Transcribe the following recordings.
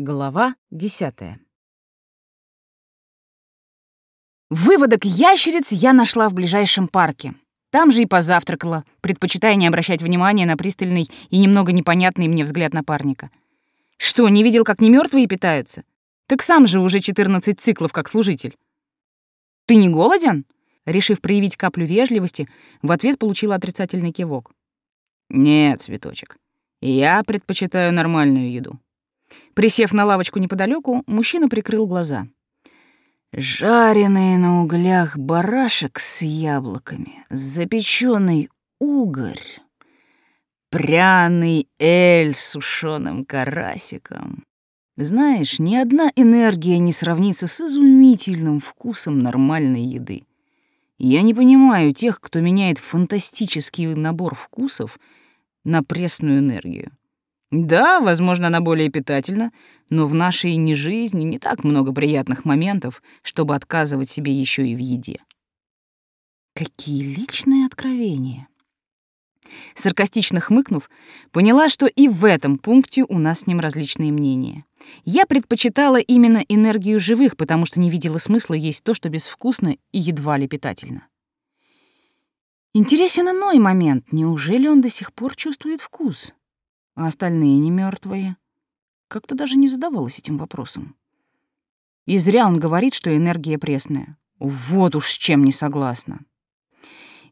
Глава десятая. Выводок ящериц я нашла в ближайшем парке. Там же и позавтракала, предпочитая не обращать внимания на пристальный и немного непонятный мне взгляд напарника. Что, не видел, как немертвые питаются? Так сам же уже 14 циклов как служитель. Ты не голоден? Решив проявить каплю вежливости, в ответ получила отрицательный кивок. Нет, цветочек. Я предпочитаю нормальную еду. Присев на лавочку неподалеку, мужчина прикрыл глаза. Жареный на углях барашек с яблоками, запеченный угорь, пряный эль с сушеным карасиком. Знаешь, ни одна энергия не сравнится с изумительным вкусом нормальной еды. Я не понимаю тех, кто меняет фантастический набор вкусов на пресную энергию. Да, возможно, она более питательна, но в нашей не жизни не так много приятных моментов, чтобы отказывать себе еще и в еде. Какие личные откровения. Саркастично хмыкнув, поняла, что и в этом пункте у нас с ним различные мнения. Я предпочитала именно энергию живых, потому что не видела смысла есть то, что безвкусно и едва ли питательно. Интересен иной момент. Неужели он до сих пор чувствует вкус? А остальные не мертвые. Как-то даже не задавалась этим вопросом. И зря он говорит, что энергия пресная. Вот уж с чем не согласна.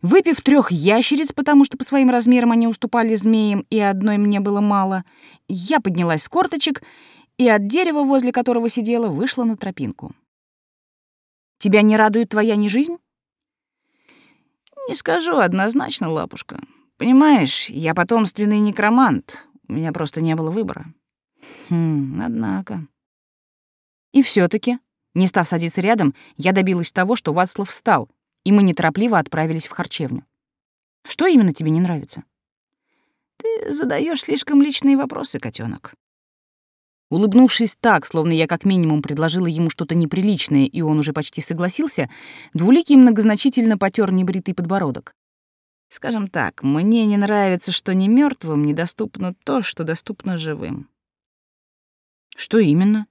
Выпив трех ящериц, потому что по своим размерам они уступали змеям, и одной мне было мало, я поднялась с корточек и от дерева, возле которого сидела, вышла на тропинку. «Тебя не радует твоя не жизнь?» «Не скажу однозначно, лапушка. Понимаешь, я потомственный некромант. Меня просто не было выбора. Хм, однако. И все таки не став садиться рядом, я добилась того, что Вацлав встал, и мы неторопливо отправились в харчевню. Что именно тебе не нравится? Ты задаешь слишком личные вопросы, котенок. Улыбнувшись так, словно я как минимум предложила ему что-то неприличное, и он уже почти согласился, Двуликий многозначительно потер небритый подбородок. Скажем так, мне не нравится, что не мертвым недоступно то, что доступно живым. Что именно?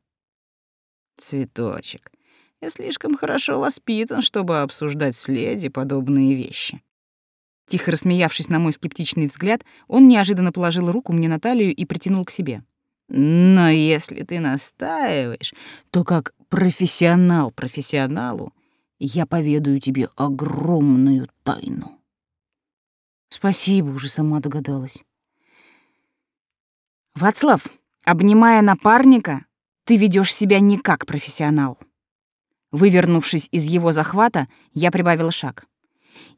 Цветочек. Я слишком хорошо воспитан, чтобы обсуждать с подобные вещи. Тихо рассмеявшись на мой скептичный взгляд, он неожиданно положил руку мне на талию и притянул к себе. Но если ты настаиваешь, то как профессионал профессионалу я поведаю тебе огромную тайну. Спасибо, уже сама догадалась. Вацлав, обнимая напарника, ты ведешь себя не как профессионал. Вывернувшись из его захвата, я прибавила шаг.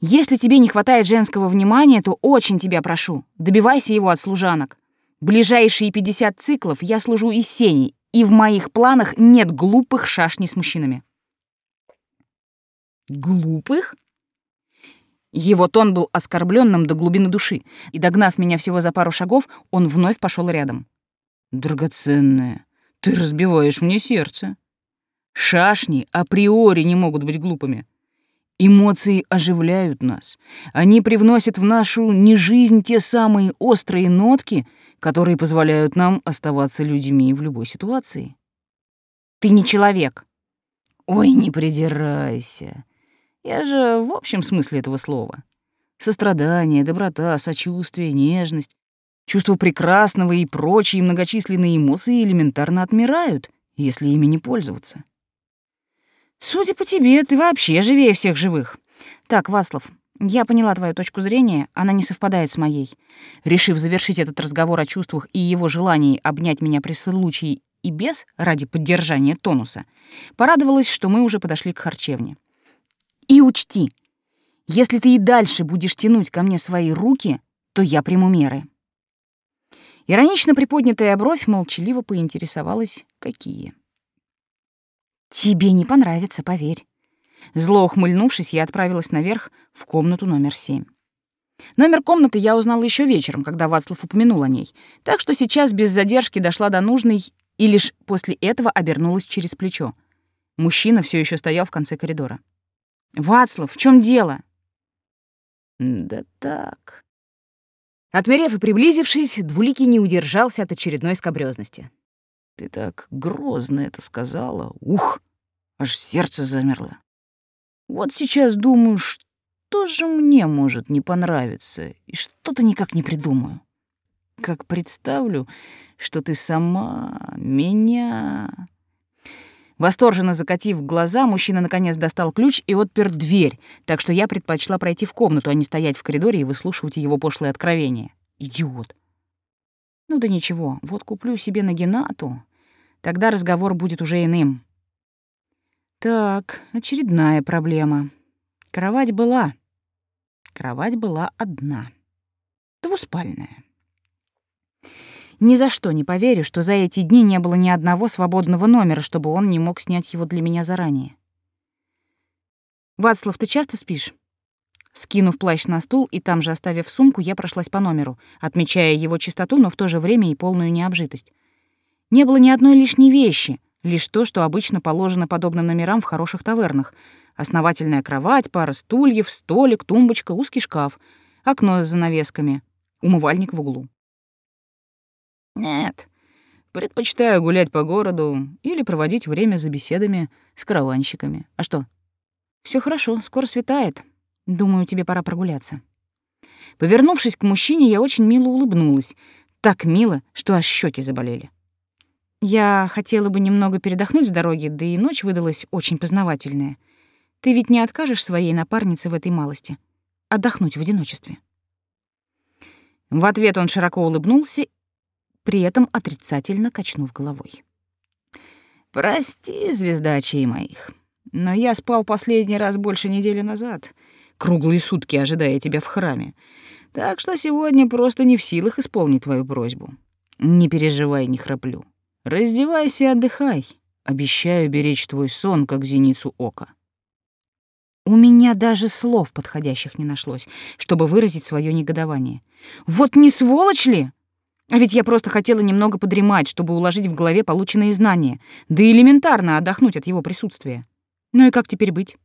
Если тебе не хватает женского внимания, то очень тебя прошу, добивайся его от служанок. Ближайшие 50 циклов я служу из сеней, и в моих планах нет глупых шашней с мужчинами. Глупых? Его тон был оскорбленным до глубины души, и, догнав меня всего за пару шагов, он вновь пошел рядом. «Драгоценная, ты разбиваешь мне сердце. Шашни априори не могут быть глупыми. Эмоции оживляют нас. Они привносят в нашу нежизнь те самые острые нотки, которые позволяют нам оставаться людьми в любой ситуации. Ты не человек. Ой, не придирайся. Я же в общем смысле этого слова. Сострадание, доброта, сочувствие, нежность, чувство прекрасного и прочие многочисленные эмоции элементарно отмирают, если ими не пользоваться. Судя по тебе, ты вообще живее всех живых. Так, Васлов, я поняла твою точку зрения, она не совпадает с моей. Решив завершить этот разговор о чувствах и его желании обнять меня при случае и без ради поддержания тонуса, порадовалась, что мы уже подошли к харчевне. И учти, если ты и дальше будешь тянуть ко мне свои руки, то я приму меры. Иронично приподнятая бровь молчаливо поинтересовалась, какие. «Тебе не понравится, поверь». Зло ухмыльнувшись, я отправилась наверх в комнату номер семь. Номер комнаты я узнала еще вечером, когда Вацлав упомянул о ней, так что сейчас без задержки дошла до нужной и лишь после этого обернулась через плечо. Мужчина все еще стоял в конце коридора. Вацлав, в чем дело? Да так. Отмерев и приблизившись, Двуликий не удержался от очередной скобрёзности. Ты так грозно это сказала. Ух, аж сердце замерло. Вот сейчас думаю, что же мне может не понравиться, и что-то никак не придумаю. Как представлю, что ты сама меня... Восторженно закатив глаза, мужчина наконец достал ключ и отпер дверь, так что я предпочла пройти в комнату, а не стоять в коридоре и выслушивать его пошлые откровения. Идиот. Ну да ничего, вот куплю себе на Геннату, тогда разговор будет уже иным. Так, очередная проблема. Кровать была. Кровать была одна. Двуспальная. Ни за что не поверю, что за эти дни не было ни одного свободного номера, чтобы он не мог снять его для меня заранее. «Вацлав, ты часто спишь?» Скинув плащ на стул и там же оставив сумку, я прошлась по номеру, отмечая его чистоту, но в то же время и полную необжитость. Не было ни одной лишней вещи, лишь то, что обычно положено подобным номерам в хороших тавернах. Основательная кровать, пара стульев, столик, тумбочка, узкий шкаф, окно с занавесками, умывальник в углу. Нет, предпочитаю гулять по городу или проводить время за беседами с караванщиками. А что? Все хорошо, скоро светает. Думаю, тебе пора прогуляться. Повернувшись к мужчине, я очень мило улыбнулась. Так мило, что аж щеки заболели. Я хотела бы немного передохнуть с дороги, да и ночь выдалась очень познавательная. Ты ведь не откажешь своей напарнице в этой малости? Отдохнуть в одиночестве. В ответ он широко улыбнулся при этом отрицательно качнув головой. «Прости, звезда очей моих, но я спал последний раз больше недели назад, круглые сутки ожидая тебя в храме, так что сегодня просто не в силах исполнить твою просьбу. Не переживай, не храплю. Раздевайся и отдыхай. Обещаю беречь твой сон, как зеницу ока». У меня даже слов подходящих не нашлось, чтобы выразить свое негодование. Вот не сволочь ли? А ведь я просто хотела немного подремать, чтобы уложить в голове полученные знания, да и элементарно отдохнуть от его присутствия. Ну и как теперь быть?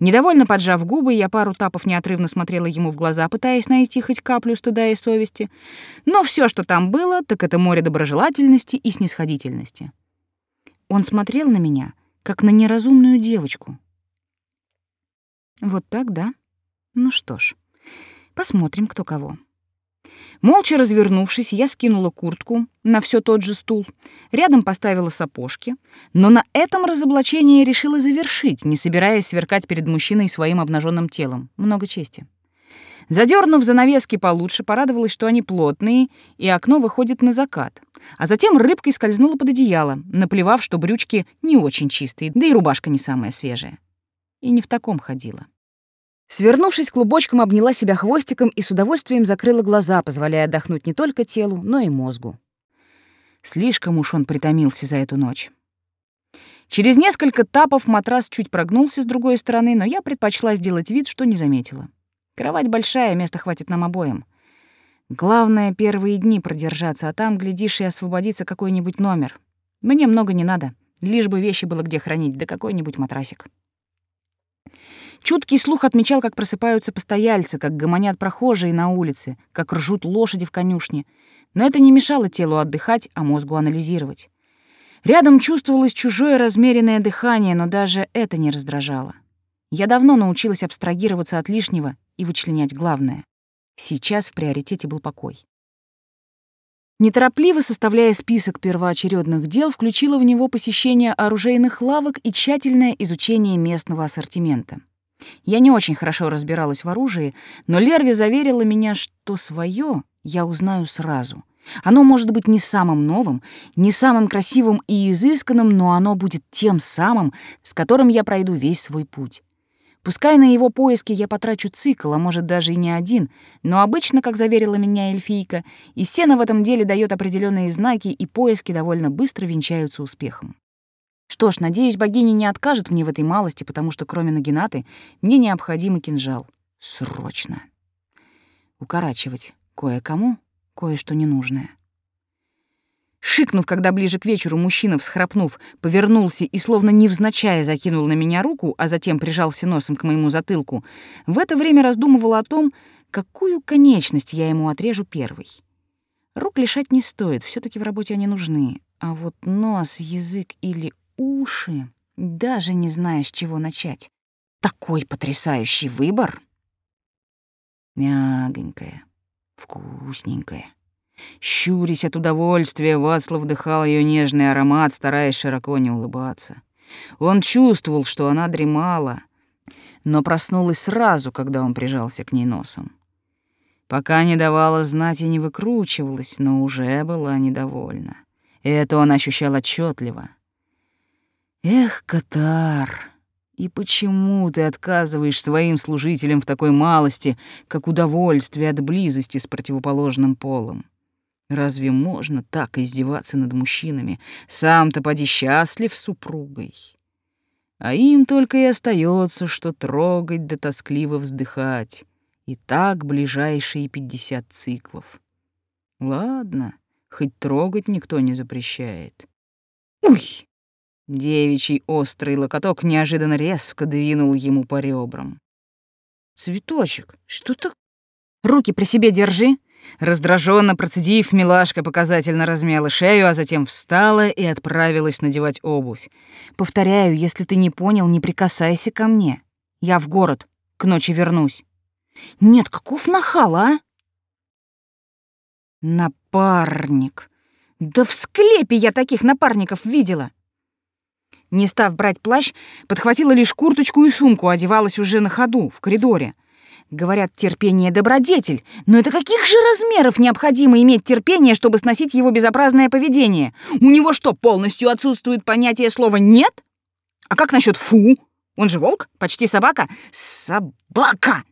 Недовольно поджав губы, я пару тапов неотрывно смотрела ему в глаза, пытаясь найти хоть каплю стыда и совести. Но все, что там было, так это море доброжелательности и снисходительности. Он смотрел на меня, как на неразумную девочку. Вот так, да? Ну что ж, посмотрим, кто кого. Молча развернувшись, я скинула куртку на все тот же стул, рядом поставила сапожки, но на этом разоблачение решила завершить, не собираясь сверкать перед мужчиной своим обнаженным телом. Много чести. Задернув занавески получше, порадовалась, что они плотные, и окно выходит на закат. А затем рыбкой скользнула под одеяло, наплевав, что брючки не очень чистые, да и рубашка не самая свежая. И не в таком ходила. Свернувшись клубочком, обняла себя хвостиком и с удовольствием закрыла глаза, позволяя отдохнуть не только телу, но и мозгу. Слишком уж он притомился за эту ночь. Через несколько тапов матрас чуть прогнулся с другой стороны, но я предпочла сделать вид, что не заметила. Кровать большая, места хватит нам обоим. Главное, первые дни продержаться, а там, глядишь, и освободится какой-нибудь номер. Мне много не надо, лишь бы вещи было где хранить, да какой-нибудь матрасик. Чуткий слух отмечал, как просыпаются постояльцы, как гомонят прохожие на улице, как ржут лошади в конюшне. Но это не мешало телу отдыхать, а мозгу анализировать. Рядом чувствовалось чужое размеренное дыхание, но даже это не раздражало. Я давно научилась абстрагироваться от лишнего и вычленять главное. Сейчас в приоритете был покой. Неторопливо составляя список первоочередных дел, включила в него посещение оружейных лавок и тщательное изучение местного ассортимента. Я не очень хорошо разбиралась в оружии, но Лерви заверила меня, что свое я узнаю сразу. Оно может быть не самым новым, не самым красивым и изысканным, но оно будет тем самым, с которым я пройду весь свой путь. Пускай на его поиски я потрачу цикл, а может даже и не один, но обычно, как заверила меня эльфийка, и сена в этом деле дает определенные знаки, и поиски довольно быстро венчаются успехом. Что ж, надеюсь, богиня не откажет мне в этой малости, потому что кроме Нагинаты мне необходим кинжал. Срочно. Укорачивать кое-кому кое-что ненужное. Шикнув, когда ближе к вечеру мужчина, всхрапнув, повернулся и словно невзначай закинул на меня руку, а затем прижался носом к моему затылку, в это время раздумывала о том, какую конечность я ему отрежу первой. Рук лишать не стоит, все таки в работе они нужны, А вот нос, язык или уши, даже не знаешь, с чего начать. Такой потрясающий выбор. Мягонькая, вкусненькая. Щурясь от удовольствия, Вацлав вдыхал ее нежный аромат, стараясь широко не улыбаться. Он чувствовал, что она дремала, но проснулась сразу, когда он прижался к ней носом. Пока не давала знать и не выкручивалась, но уже была недовольна. Это он ощущал отчетливо. «Эх, Катар, и почему ты отказываешь своим служителям в такой малости, как удовольствие от близости с противоположным полом? Разве можно так издеваться над мужчинами? Сам-то поди счастлив с супругой. А им только и остается, что трогать да тоскливо вздыхать. И так ближайшие пятьдесят циклов. Ладно, хоть трогать никто не запрещает. Уй! Девичий острый локоток неожиданно резко двинул ему по ребрам. «Цветочек, что ты...» «Руки при себе держи!» Раздраженно процедив, милашка показательно размяла шею, а затем встала и отправилась надевать обувь. «Повторяю, если ты не понял, не прикасайся ко мне. Я в город, к ночи вернусь». «Нет, каков нахал, а?» «Напарник. Да в склепе я таких напарников видела!» Не став брать плащ, подхватила лишь курточку и сумку, одевалась уже на ходу, в коридоре. Говорят, терпение — добродетель, но это каких же размеров необходимо иметь терпение, чтобы сносить его безобразное поведение? У него что, полностью отсутствует понятие слова «нет»? А как насчет «фу»? Он же волк, почти собака. Собака!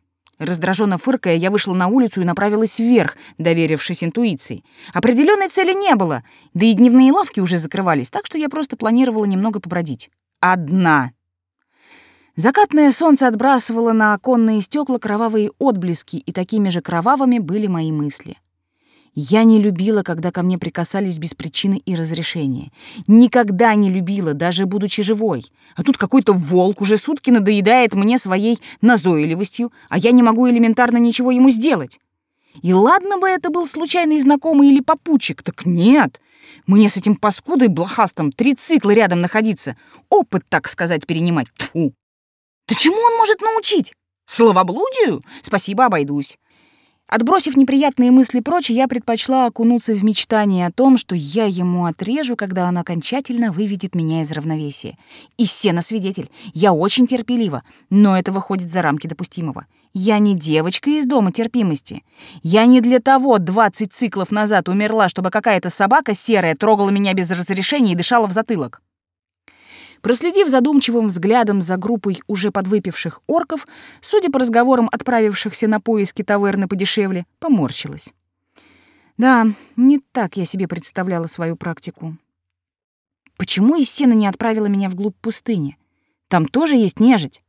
Раздраженно фыркая, я вышла на улицу и направилась вверх, доверившись интуиции. Определенной цели не было, да и дневные лавки уже закрывались, так что я просто планировала немного побродить. Одна. Закатное солнце отбрасывало на оконные стекла кровавые отблески, и такими же кровавыми были мои мысли. Я не любила, когда ко мне прикасались без причины и разрешения. Никогда не любила, даже будучи живой. А тут какой-то волк уже сутки надоедает мне своей назойливостью, а я не могу элементарно ничего ему сделать. И ладно бы это был случайный знакомый или попутчик, так нет. Мне с этим паскудой блохастом три цикла рядом находиться. Опыт, так сказать, перенимать. Тьфу. Да чему он может научить? Словоблудию? Спасибо, обойдусь. Отбросив неприятные мысли прочь, я предпочла окунуться в мечтание о том, что я ему отрежу, когда он окончательно выведет меня из равновесия. И сено свидетель. Я очень терпелива, но это выходит за рамки допустимого. Я не девочка из дома терпимости. Я не для того 20 циклов назад умерла, чтобы какая-то собака серая трогала меня без разрешения и дышала в затылок. Проследив задумчивым взглядом за группой уже подвыпивших орков, судя по разговорам отправившихся на поиски таверны подешевле, поморщилась. Да, не так я себе представляла свою практику. Почему Иссена не отправила меня вглубь пустыни? Там тоже есть нежить.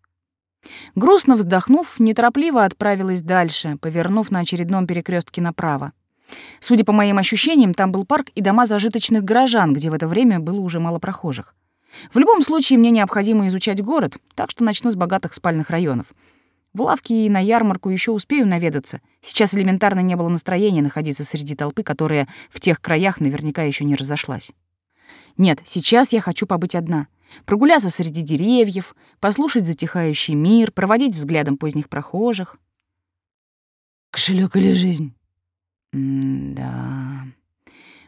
Грустно вздохнув, неторопливо отправилась дальше, повернув на очередном перекрестке направо. Судя по моим ощущениям, там был парк и дома зажиточных горожан, где в это время было уже мало прохожих. В любом случае мне необходимо изучать город, так что начну с богатых спальных районов. В лавке и на ярмарку еще успею наведаться. Сейчас элементарно не было настроения находиться среди толпы, которая в тех краях наверняка еще не разошлась. Нет, сейчас я хочу побыть одна. Прогуляться среди деревьев, послушать затихающий мир, проводить взглядом поздних прохожих. Кошелек или жизнь? М-да...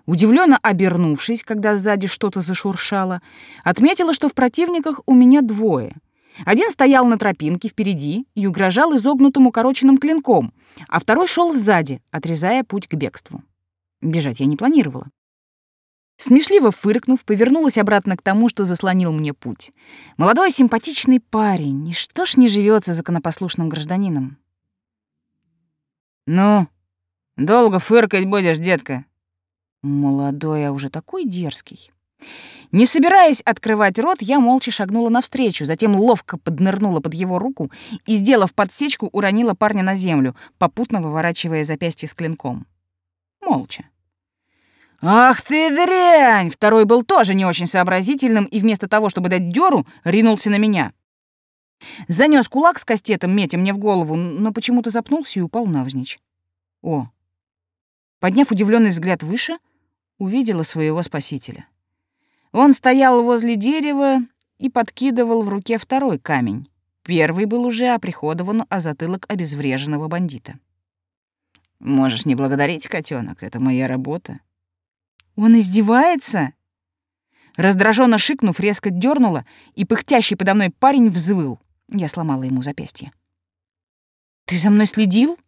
Удивленно обернувшись, когда сзади что-то зашуршало, отметила, что в противниках у меня двое. Один стоял на тропинке впереди и угрожал изогнутым укороченным клинком, а второй шел сзади, отрезая путь к бегству. Бежать я не планировала. Смешливо фыркнув, повернулась обратно к тому, что заслонил мне путь. Молодой симпатичный парень, и что ж не живется законопослушным гражданином? «Ну, долго фыркать будешь, детка?» Молодой, а уже такой дерзкий. Не собираясь открывать рот, я молча шагнула навстречу, затем ловко поднырнула под его руку и, сделав подсечку, уронила парня на землю, попутно выворачивая запястье с клинком. Молча. «Ах ты дрянь!» Второй был тоже не очень сообразительным и вместо того, чтобы дать дёру, ринулся на меня. Занёс кулак с кастетом, метя мне в голову, но почему-то запнулся и упал навзничь. О! Подняв удивленный взгляд выше, увидела своего спасителя. Он стоял возле дерева и подкидывал в руке второй камень. Первый был уже оприходован о затылок обезвреженного бандита. «Можешь не благодарить, котенок, это моя работа». «Он издевается?» Раздраженно шикнув, резко дернула, и пыхтящий подо мной парень взвыл. Я сломала ему запястье. «Ты за мной следил?»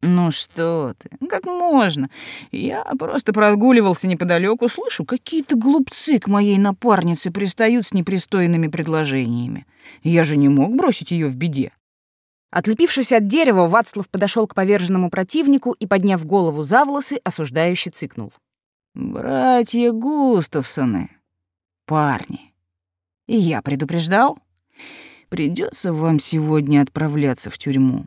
«Ну что ты, как можно? Я просто прогуливался неподалеку, слышу, какие-то глупцы к моей напарнице пристают с непристойными предложениями. Я же не мог бросить ее в беде». Отлепившись от дерева, Вацлав подошел к поверженному противнику и, подняв голову за волосы, осуждающе цыкнул. «Братья Густавсоны, парни, я предупреждал, придется вам сегодня отправляться в тюрьму».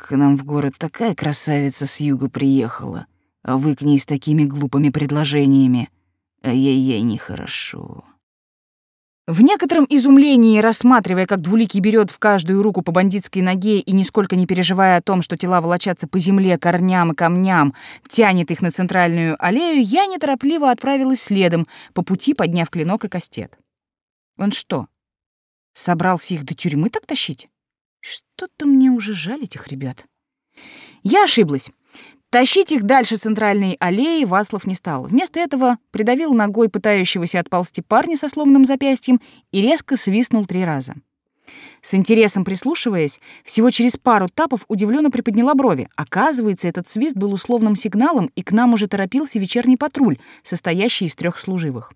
К нам в город такая красавица с юга приехала, а вы к ней с такими глупыми предложениями. Ай-яй-яй, нехорошо. В некотором изумлении, рассматривая, как Двуликий берет в каждую руку по бандитской ноге и нисколько не переживая о том, что тела волочатся по земле, корням и камням, тянет их на центральную аллею, я неторопливо отправилась следом, по пути подняв клинок и кастет. Он что, собрался их до тюрьмы так тащить? Что-то мне уже жаль этих ребят. Я ошиблась. Тащить их дальше центральной аллеи Васлов не стал. Вместо этого придавил ногой пытающегося отползти парня со сломанным запястьем и резко свистнул три раза. С интересом прислушиваясь, всего через пару тапов удивленно приподняла брови. Оказывается, этот свист был условным сигналом, и к нам уже торопился вечерний патруль, состоящий из трех служивых.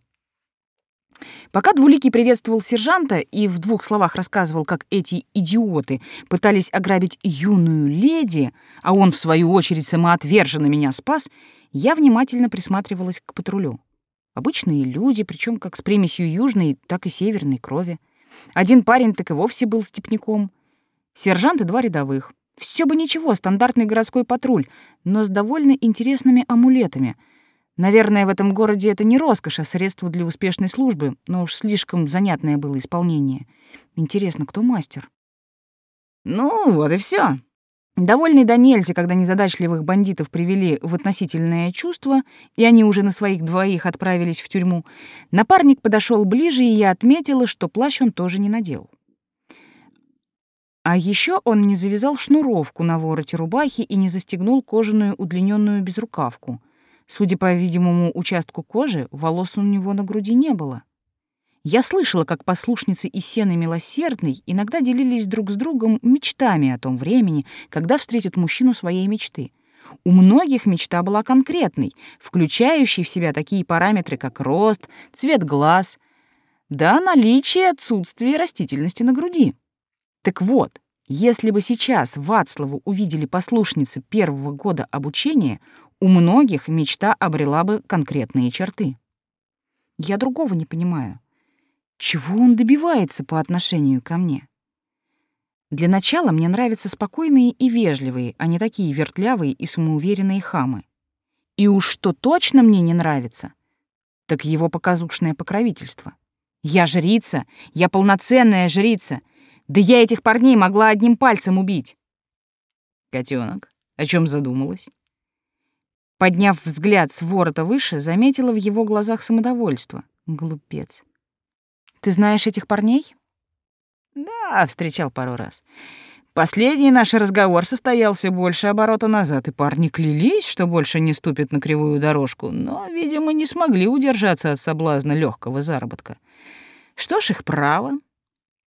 Пока Двуликий приветствовал сержанта и в двух словах рассказывал, как эти идиоты пытались ограбить юную леди, а он, в свою очередь, самоотверженно меня спас, я внимательно присматривалась к патрулю. Обычные люди, причем как с примесью южной, так и северной крови. Один парень так и вовсе был степняком. Сержант и два рядовых. Все бы ничего, стандартный городской патруль, но с довольно интересными амулетами — Наверное, в этом городе это не роскошь, а средство для успешной службы, но уж слишком занятное было исполнение. Интересно, кто мастер? Ну, вот и все. Довольный до нельзя, когда незадачливых бандитов привели в относительное чувство, и они уже на своих двоих отправились в тюрьму, напарник подошел ближе, и я отметила, что плащ он тоже не надел. А еще он не завязал шнуровку на вороте рубахи и не застегнул кожаную удлиненную безрукавку — Судя по видимому участку кожи, волос у него на груди не было. Я слышала, как послушницы и Сены Милосердной иногда делились друг с другом мечтами о том времени, когда встретят мужчину своей мечты. У многих мечта была конкретной, включающей в себя такие параметры, как рост, цвет глаз, да наличие отсутствия растительности на груди. Так вот, если бы сейчас Вацлаву увидели послушницы первого года обучения, у многих мечта обрела бы конкретные черты. Я другого не понимаю. Чего он добивается по отношению ко мне? Для начала мне нравятся спокойные и вежливые, а не такие вертлявые и самоуверенные хамы. И уж что точно мне не нравится, так его показушное покровительство. Я жрица, я полноценная жрица. Да я этих парней могла одним пальцем убить. Котенок, о чем задумалась? Подняв взгляд с ворота выше, заметила в его глазах самодовольство. Глупец. «Ты знаешь этих парней?» «Да, встречал пару раз. Последний наш разговор состоялся больше оборота назад, и парни клялись, что больше не ступят на кривую дорожку, но, видимо, не смогли удержаться от соблазна легкого заработка. Что ж, их право.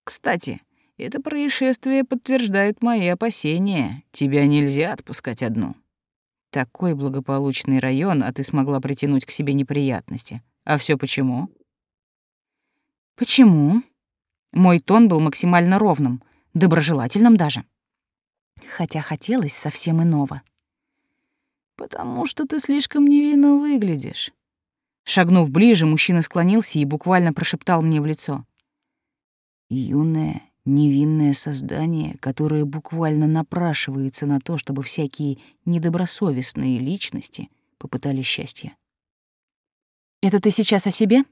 Кстати, это происшествие подтверждает мои опасения. Тебя нельзя отпускать одну». Такой благополучный район, а ты смогла притянуть к себе неприятности. А все почему? Почему? Мой тон был максимально ровным, доброжелательным даже. Хотя хотелось совсем иного. Потому что ты слишком невинно выглядишь. Шагнув ближе, мужчина склонился и буквально прошептал мне в лицо. Юная, невинное создание, которое буквально напрашивается на то, чтобы всякие недобросовестные личности попытались счастье. «Это ты сейчас о себе?»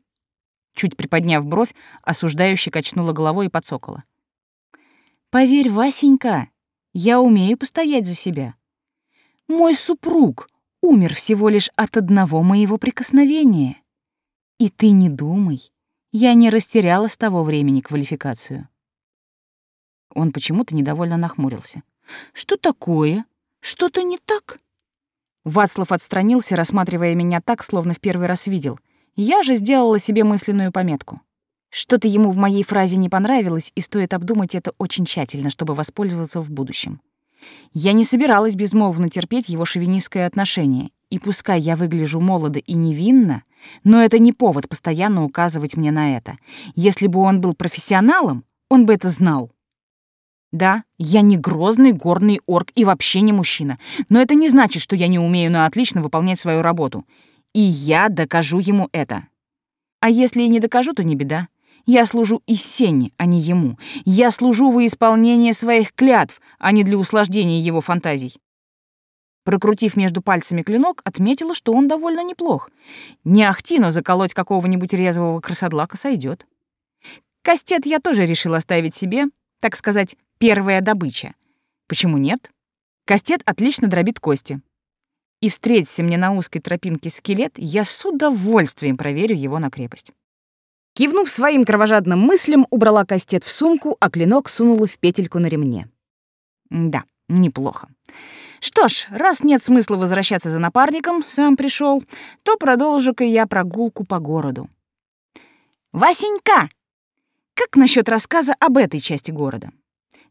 Чуть приподняв бровь, осуждающе качнула головой и подсокола. «Поверь, Васенька, я умею постоять за себя. Мой супруг умер всего лишь от одного моего прикосновения. И ты не думай, я не растеряла с того времени квалификацию. Он почему-то недовольно нахмурился. Что такое? Что-то не так? Вацлав отстранился, рассматривая меня так, словно в первый раз видел. Я же сделала себе мысленную пометку. Что-то ему в моей фразе не понравилось, и стоит обдумать это очень тщательно, чтобы воспользоваться в будущем. Я не собиралась безмолвно терпеть его шовинистское отношение, и пускай я выгляжу молодо и невинно, но это не повод постоянно указывать мне на это. Если бы он был профессионалом, он бы это знал. Да, я не грозный горный орк и вообще не мужчина, но это не значит, что я не умею на отлично выполнять свою работу. И я докажу ему это. А если и не докажу, то не беда. Я служу и Сене, а не ему. Я служу во исполнение своих клятв, а не для услаждения его фантазий. Прокрутив между пальцами клинок, отметила, что он довольно неплох. Не ахти, но заколоть какого-нибудь резвого красодлака сойдет. Кастет я тоже решила оставить себе, так сказать, первая добыча. Почему нет? Кастет отлично дробит кости. И встретится мне на узкой тропинке скелет, я с удовольствием проверю его на крепость. Кивнув своим кровожадным мыслям, убрала кастет в сумку, а клинок сунула в петельку на ремне. Да, неплохо. Что ж, раз нет смысла возвращаться за напарником, сам пришел, то продолжу-ка я прогулку по городу. «Васенька! Как насчет рассказа об этой части города?»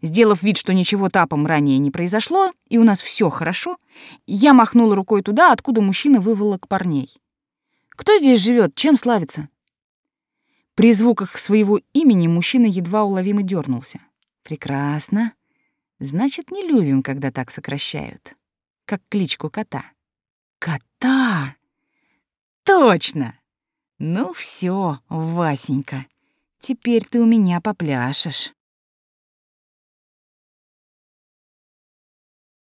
Сделав вид, что ничего тапом ранее не произошло, и у нас все хорошо, я махнула рукой туда, откуда мужчина выволок парней. «Кто здесь живет? Чем славится?» При звуках своего имени мужчина едва уловимо дернулся. Прекрасно. Значит, не любим, когда так сокращают. Как кличку кота. Кота! Точно! Ну все, Васенька, теперь ты у меня попляшешь.